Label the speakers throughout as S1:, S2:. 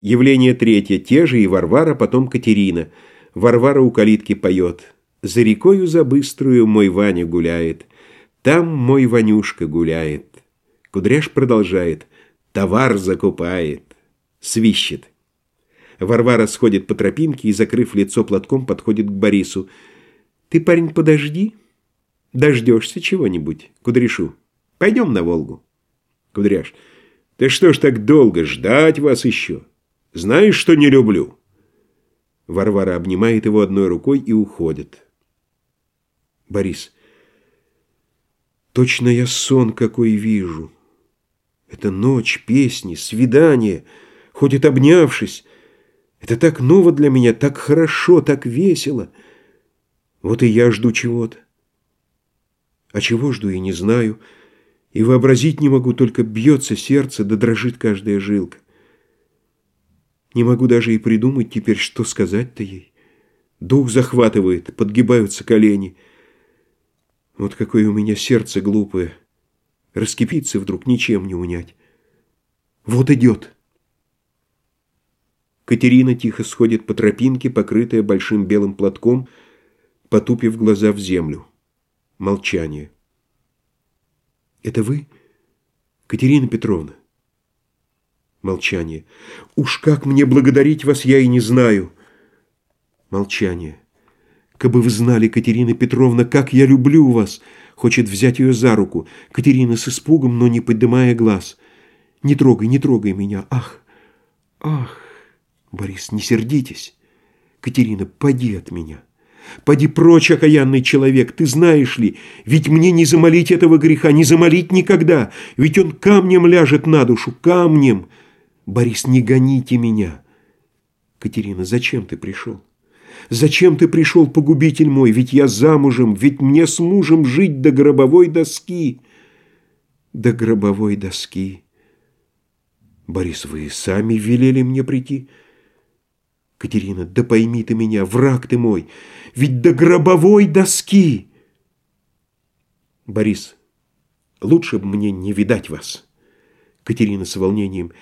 S1: Явление третье. Те же и Варвара, потом Катерина. Варвара у калитки поет. «За рекою за быструю мой Ваня гуляет. Там мой Ванюшка гуляет». Кудряш продолжает. «Товар закупает». Свищет. Варвара сходит по тропинке и, закрыв лицо платком, подходит к Борису. «Ты, парень, подожди. Дождешься чего-нибудь, Кудряшу. Пойдем на Волгу». Кудряш. «Ты что ж так долго? Ждать вас еще?» Знаешь, что не люблю?» Варвара обнимает его одной рукой и уходит. Борис. «Точно я сон какой вижу. Это ночь, песни, свидание, ходит обнявшись. Это так ново для меня, так хорошо, так весело. Вот и я жду чего-то. А чего жду и не знаю, и вообразить не могу, только бьется сердце, да дрожит каждая жилка. Не могу даже и придумать теперь, что сказать-то ей. Дух захватывает, подгибаются колени. Вот какое у меня сердце глупое. Раскипится вдруг, ничем не унять. Вот идет. Катерина тихо сходит по тропинке, покрытая большим белым платком, потупив глаза в землю. Молчание. «Это вы, Катерина Петровна?» Молчание. «Уж как мне благодарить вас, я и не знаю». Молчание. «Кабы вы знали, Катерина Петровна, как я люблю вас!» Хочет взять ее за руку. Катерина с испугом, но не поднимая глаз. «Не трогай, не трогай меня! Ах! Ах! Борис, не сердитесь! Катерина, поди от меня!» Поди прочь, окаянный человек, ты знаешь ли, ведь мне не замолить этого греха, не замолить никогда, ведь он камнем ляжет на душу, камнем. Борис, не гоните меня. Катерина, зачем ты пришел? Зачем ты пришел, погубитель мой? Ведь я замужем, ведь мне с мужем жить до гробовой доски. До гробовой доски. Борис, вы сами велели мне прийти. Катерина, да пойми ты меня, враг ты мой, ведь до гробовой доски. Борис, лучше бы мне не видать вас. Катерина с волнением,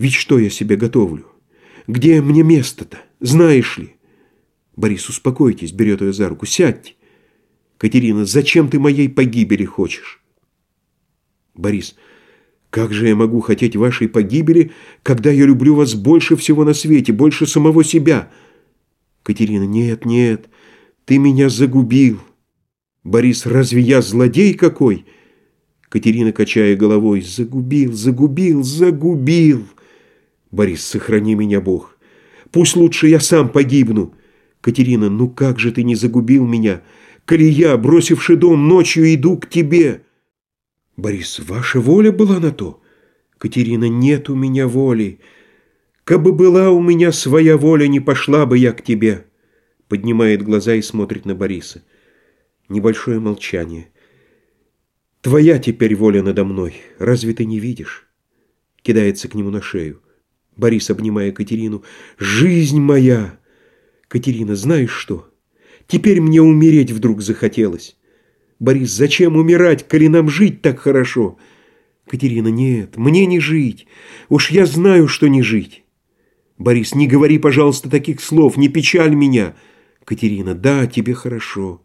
S1: ведь что я себе готовлю? Где мне место-то? Знаешь ли? Борис, успокойтесь, берет ее за руку. Сядьте. Катерина, зачем ты моей погибели хочешь? Борис, как же я могу хотеть вашей погибели, когда я люблю вас больше всего на свете, больше самого себя? Катерина, нет, нет, ты меня загубил. Борис, разве я злодей какой? Катерина, качая головой, загубил, загубил, загубил. Борис, сохрани меня, Бог. Пусть лучше я сам погибну. Катерина, ну как же ты не загубил меня? Коли я, бросивши дом, ночью иду к тебе. Борис, ваша воля была на то? Катерина, нет у меня воли. Кабы была у меня своя воля, не пошла бы я к тебе. Поднимает глаза и смотрит на Бориса. Небольшое молчание. Твоя теперь воля надо мной, разве ты не видишь? Кидается к нему на шею. Борис, обнимая Катерину. «Жизнь моя!» «Катерина, знаешь что? Теперь мне умереть вдруг захотелось. Борис, зачем умирать, коли нам жить так хорошо?» «Катерина, нет, мне не жить. Уж я знаю, что не жить». «Борис, не говори, пожалуйста, таких слов, не печаль меня». «Катерина, да, тебе хорошо.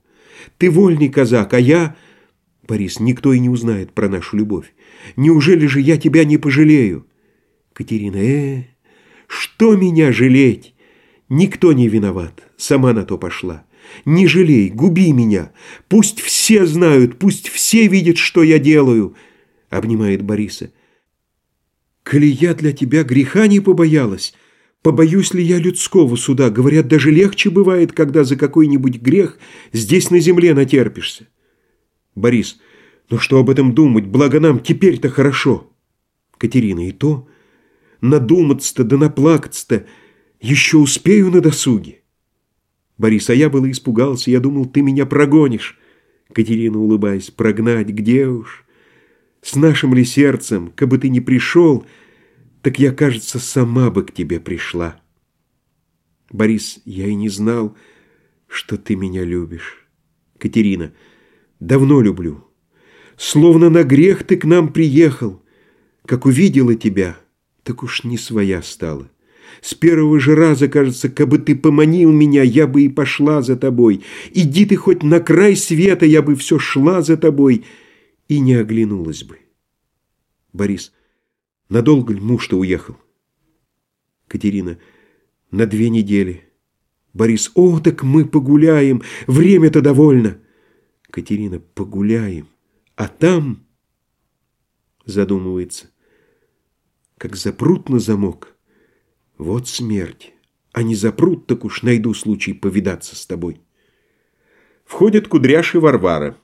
S1: Ты вольный казак, а я...» «Борис, никто и не узнает про нашу любовь. Неужели же я тебя не пожалею?» Катерина, э, что меня жалеть? Никто не виноват, сама на то пошла. Не жалей, губи меня. Пусть все знают, пусть все видят, что я делаю. Обнимает Бориса. Коли я для тебя греха не побоялась, побоюсь ли я людского суда? Говорят, даже легче бывает, когда за какой-нибудь грех здесь на земле натерпишься. Борис, ну что об этом думать, благо нам теперь-то хорошо. Катерина, и то... Надуматься-то да наплакаться-то еще успею на досуге. Борис, а я было испугался, я думал, ты меня прогонишь. Катерина, улыбаясь, прогнать, где уж? С нашим ли сердцем, кабы ты не пришел, так я, кажется, сама бы к тебе пришла. Борис, я и не знал, что ты меня любишь. Катерина, давно люблю. Словно на грех ты к нам приехал, как увидела тебя — так уж не своя стала. С первого же раза, кажется, как бы ты поманил меня, я бы и пошла за тобой. Иди ты хоть на край света, я бы все шла за тобой и не оглянулась бы. Борис, надолго ли муж-то уехал? Катерина, на две недели. Борис, о, так мы погуляем, время-то довольно. Катерина, погуляем, а там... Задумывается, как запрут на замок. Вот смерть, а не запрут, так уж найду случай повидаться с тобой. Входит кудряший Варвара.